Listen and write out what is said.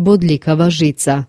Бодликова жица.